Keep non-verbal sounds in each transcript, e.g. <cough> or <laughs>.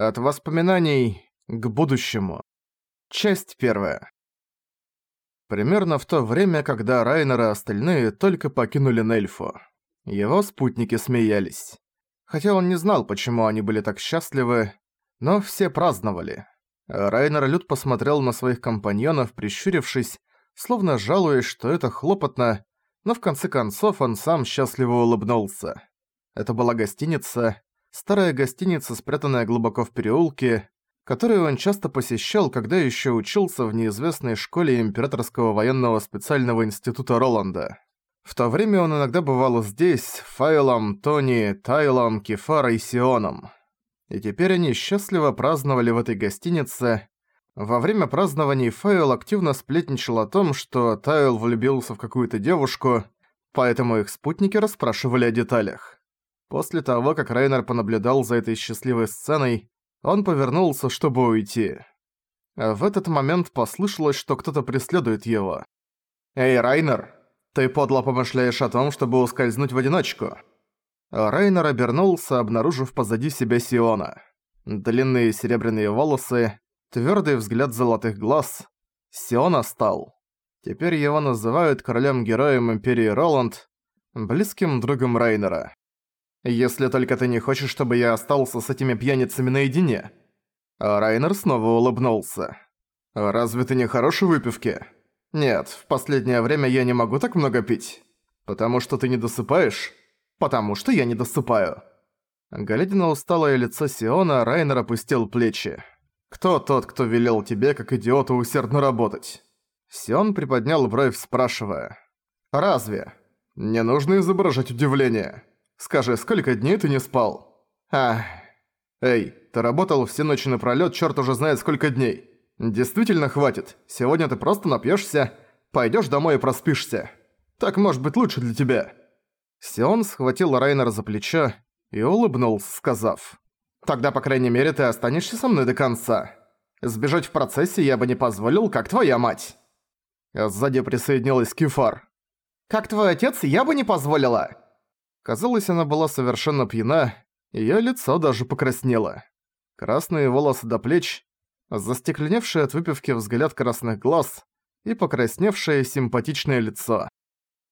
От воспоминаний к будущему. Часть первая. Примерно в то время, когда Райнер и остальные только покинули Нельфу. Его спутники смеялись. Хотя он не знал, почему они были так счастливы, но все праздновали. Райнер Люд посмотрел на своих компаньонов, прищурившись, словно жалуясь, что это хлопотно, но в конце концов он сам счастливо улыбнулся. Это была гостиница, старая гостиница, спрятанная глубоко в переулке, которую он часто посещал, когда еще учился в неизвестной школе Императорского военного специального института Роланда. В то время он иногда бывал здесь, Файлом, Тони, Тайлом, Кефарой и Сионом. И теперь они счастливо праздновали в этой гостинице. Во время празднований Файл активно сплетничал о том, что Тайл влюбился в какую-то девушку, поэтому их спутники расспрашивали о деталях. После того, как Райнер понаблюдал за этой счастливой сценой, он повернулся, чтобы уйти. А в этот момент послышалось, что кто-то преследует его. «Эй, Райнер, ты подло помышляешь о том, чтобы ускользнуть в одиночку?» Райнер обернулся, обнаружив позади себя Сиона. Длинные серебряные волосы, твердый взгляд золотых глаз. Сиона стал. Теперь его называют королем-героем Империи Роланд, близким другом Райнера. Если только ты не хочешь, чтобы я остался с этими пьяницами наедине». А Райнер снова улыбнулся. «Разве ты не хороший выпивки?» «Нет, в последнее время я не могу так много пить. Потому что ты не досыпаешь?» «Потому что я не досыпаю». Глядя на усталое лицо Сиона, Райнер опустил плечи. «Кто тот, кто велел тебе, как идиоту, усердно работать?» Сион приподнял бровь, спрашивая. «Разве? Не нужно изображать удивление. Скажи, сколько дней ты не спал? Ах. Эй, ты работал все ночи напролёт, чёрт уже знает сколько дней. Действительно хватит. Сегодня ты просто напьёшься, пойдёшь домой и проспишься. Так может быть лучше для тебя». Сион схватил Райнера за плечо и улыбнулся, сказав. «Тогда, по крайней мере, ты останешься со мной до конца. Сбежать в процессе я бы не позволил, как твоя мать». А сзади присоединилась Кефар. «Как твой отец, я бы не позволила!» Казалось, она была совершенно пьяна, её лицо даже покраснело. Красные волосы до плеч, застекленевший от выпивки взгляд красных глаз и покрасневшее симпатичное лицо.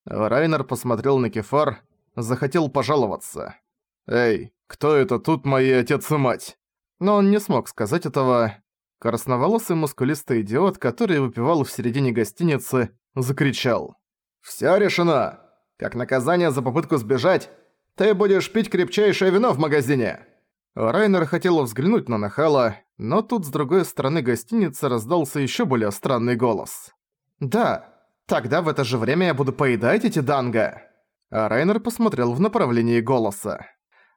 Райнер посмотрел на Кефар, захотел пожаловаться. «Эй, кто это тут мои отец и мать?» Но он не смог сказать этого. Красноволосый мускулистый идиот, который выпивал в середине гостиницы, закричал. «Всё решено! Как наказание за попытку сбежать, ты будешь пить крепчайшее вино в магазине!» Райнер хотел взглянуть на Нахала, но тут с другой стороны гостиницы раздался ещё более странный голос. «Да, тогда в это же время я буду поедать эти данго!» А Райнер посмотрел в направлении голоса.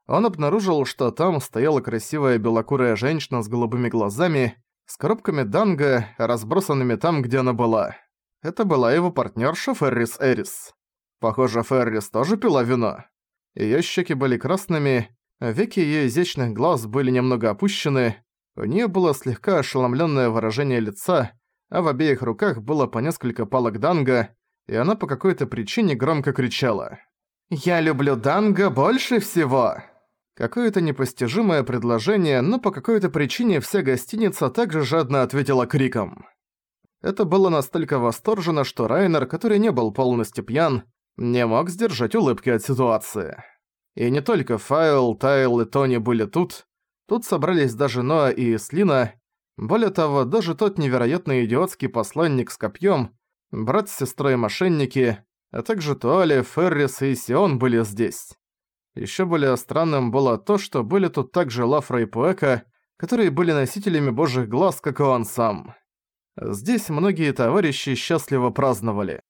Он обнаружил, что там стояла красивая белокурая женщина с голубыми глазами, с коробками данго, разбросанными там, где она была. Это была его партнерша Феррис Эрис. Похоже, Феррис тоже пила вино. Её щеки были красными, веки её изящных глаз были немного опущены, у неё было слегка ошеломлённое выражение лица, а в обеих руках было по несколько палок данга, и она по какой-то причине громко кричала. «Я люблю данго больше всего!» Какое-то непостижимое предложение, но по какой-то причине вся гостиница также жадно ответила криком. Это было настолько восторженно, что Райнер, который не был полностью пьян, не мог сдержать улыбки от ситуации. И не только Файл, Тайл и Тони были тут, тут собрались даже Ноа и Слина. Более того, даже тот невероятный идиотский посланник с копьем, брат с сестрой-мошенники, а также Туали, Феррис и Сион были здесь. Еще более странным было то, что были тут также Лафра и Пуэка, которые были носителями божьих глаз, как и он сам. Здесь многие товарищи счастливо праздновали.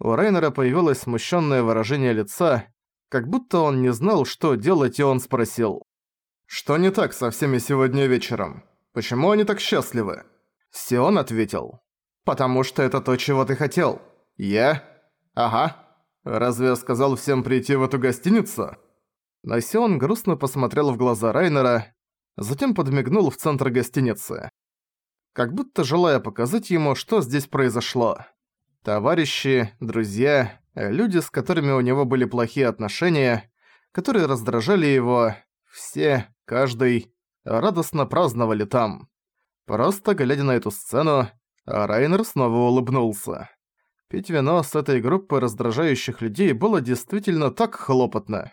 У Рейнера появилось смущенное выражение лица, как будто он не знал, что делать, и он спросил. «Что не так со всеми сегодня вечером? Почему они так счастливы?» Сион ответил. «Потому что это то, чего ты хотел». «Я? Ага. Разве я сказал всем прийти в эту гостиницу?» Но Сион грустно посмотрел в глаза Райнера, затем подмигнул в центр гостиницы. Как будто желая показать ему, что здесь произошло. Товарищи, друзья, люди, с которыми у него были плохие отношения, которые раздражали его, все, каждый, радостно праздновали там. Просто глядя на эту сцену, Райнер снова улыбнулся. Пить вино с этой группой раздражающих людей было действительно так хлопотно.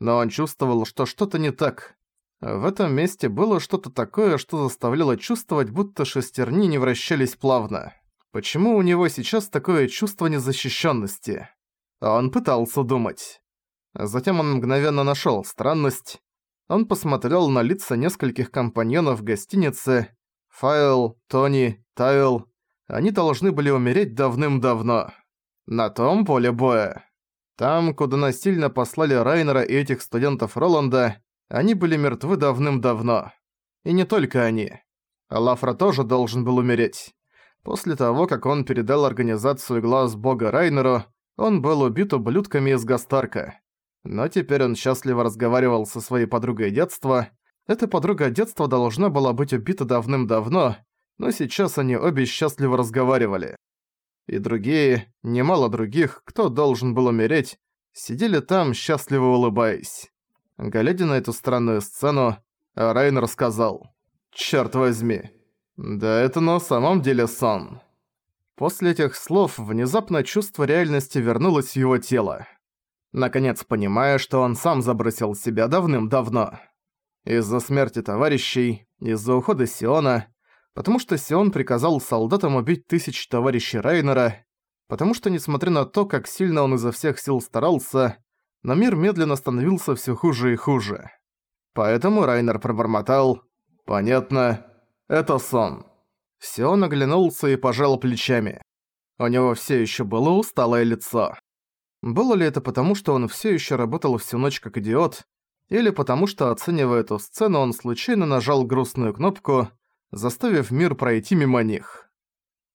Но он чувствовал, что что-то не так. В этом месте было что-то такое, что заставляло чувствовать, будто шестерни не вращались плавно. Почему у него сейчас такое чувство незащищенности? Он пытался думать. Затем он мгновенно нашел странность. Он посмотрел на лица нескольких компаньонов гостинице. Файл, Тони, Тайл. Они должны были умереть давным-давно. На том поле боя. Там, куда насильно послали Райнера и этих студентов Роланда, они были мертвы давным-давно. И не только они. Лафра тоже должен был умереть. После того, как он передал организацию глаз бога Райнеру, он был убит ублюдками из Гастарка. Но теперь он счастливо разговаривал со своей подругой детства. Эта подруга детства должна была быть убита давным-давно, но сейчас они обе счастливо разговаривали. И другие, немало других, кто должен был умереть, сидели там, счастливо улыбаясь. Глядя на эту странную сцену, Райнер сказал «Чёрт возьми, да это на самом деле сон». После этих слов внезапно чувство реальности вернулось в его тело. Наконец понимая, что он сам забросил себя давным-давно. Из-за смерти товарищей, из-за ухода Сиона, потому что Сион приказал солдатам убить тысячи товарищей Райнера, потому что, несмотря на то, как сильно он изо всех сил старался, но мир медленно становился все хуже и хуже. Поэтому Райнер пробормотал «Понятно, это сон». Сион оглянулся и пожал плечами. У него все еще было усталое лицо. Было ли это потому, что он все еще работал всю ночь как идиот, или потому что, оценивая эту сцену, он случайно нажал грустную кнопку, заставив мир пройти мимо них?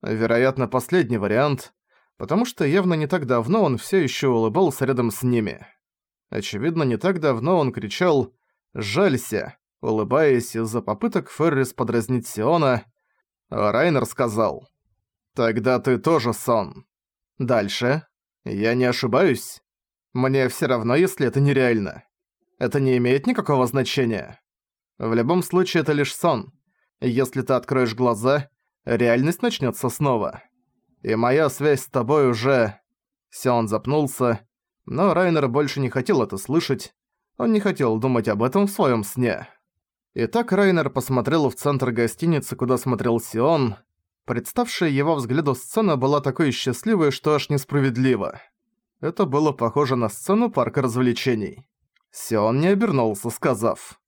Вероятно, последний вариант, потому что явно не так давно он все еще улыбался рядом с ними. Очевидно, не так давно он кричал «Жалься», улыбаясь из-за попыток Феррис подразнить Сиона, Райнер сказал «Тогда ты тоже сон». Дальше. Я не ошибаюсь. Мне все равно, если это нереально. Это не имеет никакого значения. В любом случае, это лишь сон. Если ты откроешь глаза, реальность начнется снова. И моя связь с тобой уже... Сион запнулся, но Райнер больше не хотел это слышать. Он не хотел думать об этом в своем сне. Итак, Райнер посмотрел в центр гостиницы, куда смотрел Сион. Представшая его взгляду сцена была такой счастливой, что аж несправедливо. Это было похоже на сцену парка развлечений. Сион не обернулся, сказав.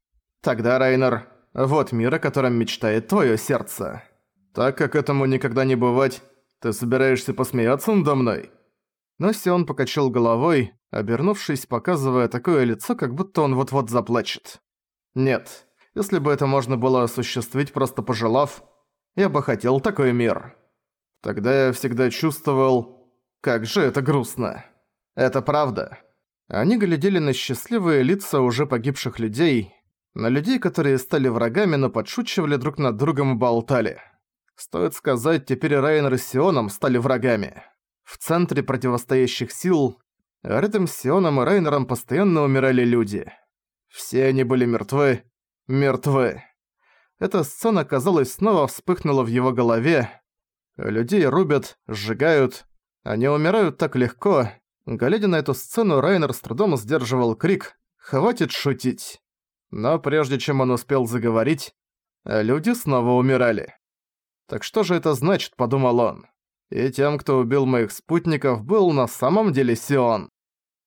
«Тогда, Райнер, вот мир, о котором мечтает твое сердце. Так как этому никогда не бывать, ты собираешься посмеяться надо мной?» Но Сион покачал головой, обернувшись, показывая такое лицо, как будто он вот-вот заплачет. «Нет, если бы это можно было осуществить, просто пожелав, я бы хотел такой мир. Тогда я всегда чувствовал, как же это грустно. Это правда». Они глядели на счастливые лица уже погибших людей, на людей, которые стали врагами, но подшучивали друг над другом и болтали. Стоит сказать, теперь Райан и Сионом стали врагами. В центре противостоящих сил, рядом с Сионом и Райнером постоянно умирали люди. Все они были мертвы, мертвы. Эта сцена, казалось, снова вспыхнула в его голове. Людей рубят, сжигают. Они умирают так легко. Глядя на эту сцену, Райнер с трудом сдерживал крик «Хватит шутить!». Но прежде чем он успел заговорить, люди снова умирали. «Так что же это значит?» – подумал он. И тем, кто убил моих спутников, был на самом деле Сион.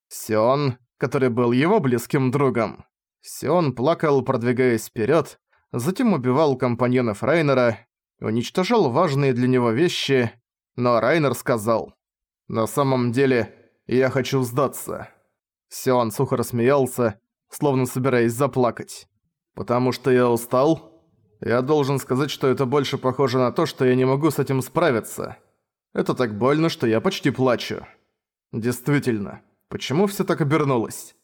Сион, который был его близким другом. Сион плакал, продвигаясь вперед, затем убивал компаньонов Райнера, уничтожал важные для него вещи, но Райнер сказал, «На самом деле, я хочу сдаться». Сион сухо рассмеялся, словно собираясь заплакать. «Потому что я устал? Я должен сказать, что это больше похоже на то, что я не могу с этим справиться». Это так больно, что я почти плачу. Действительно, почему все так обернулось?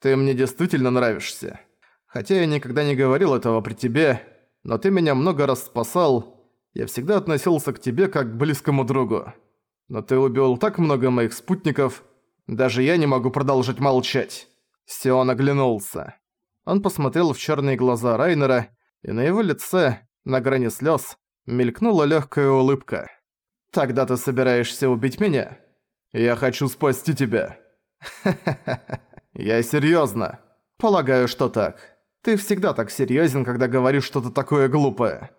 Ты мне действительно нравишься. Хотя я никогда не говорил этого при тебе, но ты меня много раз спасал. Я всегда относился к тебе как к близкому другу. Но ты убил так много моих спутников, даже я не могу продолжить молчать. Сион оглянулся. Он посмотрел в черные глаза Райнера, И на его лице, на грани слез, мелькнула легкая улыбка. «Тогда ты собираешься убить меня? Я хочу спасти тебя!» «Ха-ха-ха, <laughs> я серьёзно. Полагаю, что так. Ты всегда так серьёзен, когда говоришь что-то такое глупое».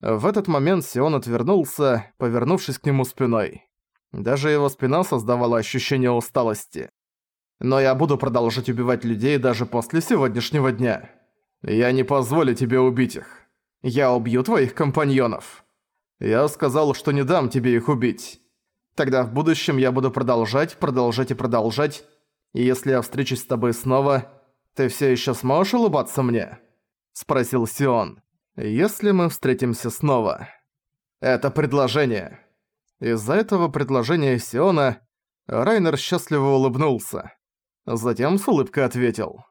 В этот момент Сион отвернулся, повернувшись к нему спиной. Даже его спина создавала ощущение усталости. «Но я буду продолжать убивать людей даже после сегодняшнего дня. Я не позволю тебе убить их. Я убью твоих компаньонов. Я сказал, что не дам тебе их убить. Тогда в будущем я буду продолжать, продолжать и продолжать. И если я встречусь с тобой снова, ты всё ещё сможешь улыбаться мне?» Спросил Сион. «Если мы встретимся снова». Это предложение. Из-за этого предложения Сиона Райнер счастливо улыбнулся. Затем с улыбкой ответил.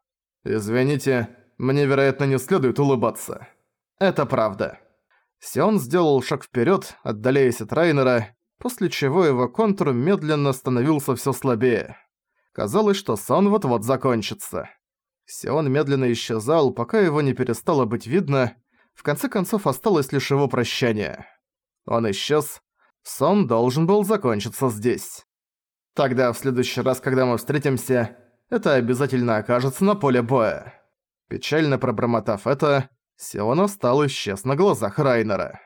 «Извините, мне, вероятно, не следует улыбаться». «Это правда». Сион сделал шаг вперед, отдаляясь от Райнера, после чего его контур медленно становился все слабее. Казалось, что сон вот-вот закончится. Сион медленно исчезал, пока его не перестало быть видно, в конце концов осталось лишь его прощание. Он исчез, сон должен был закончиться здесь. Тогда в следующий раз, когда мы встретимся, это обязательно окажется на поле боя. Печально пробормотав это, Сиона стал исчез на глазах Райнера.